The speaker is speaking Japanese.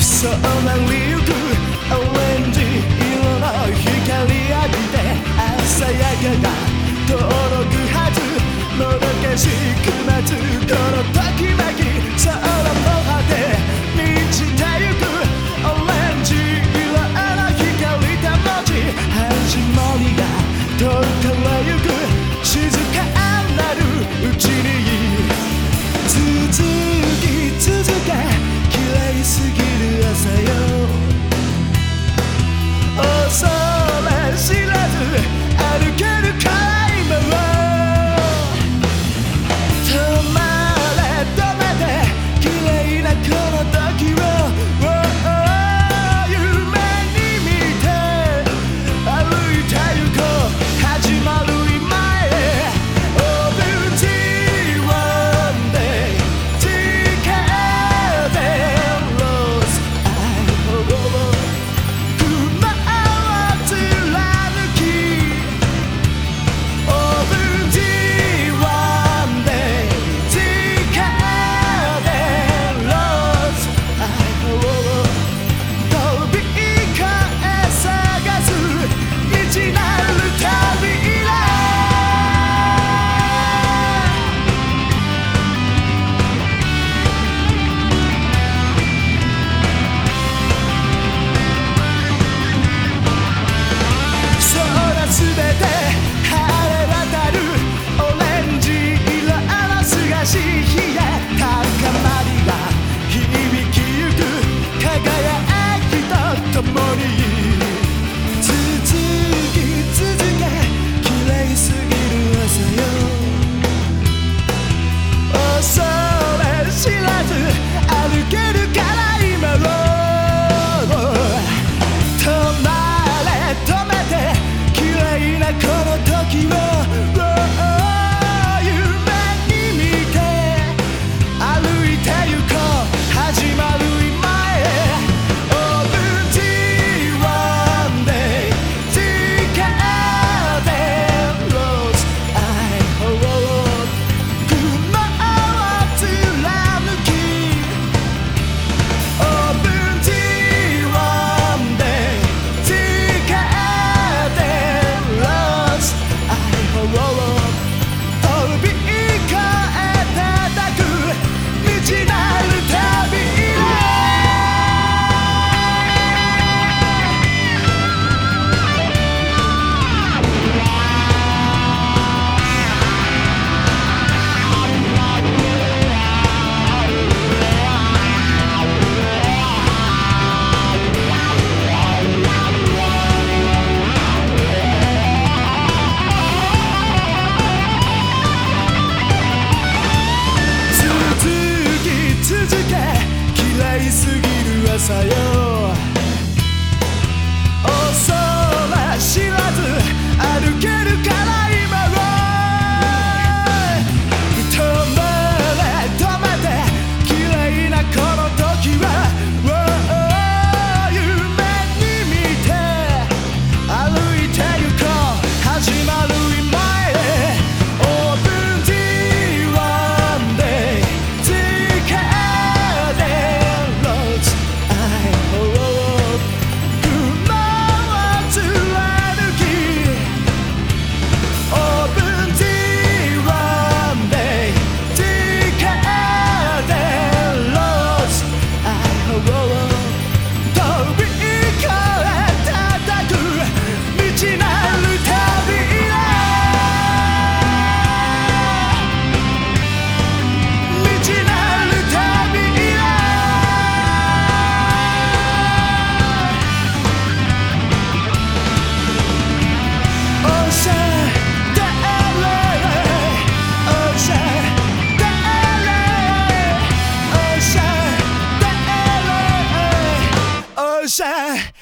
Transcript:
そんなリュックオレンジ色の光浴びて鮮やかな登録はずもどかしく待つこのときめき side.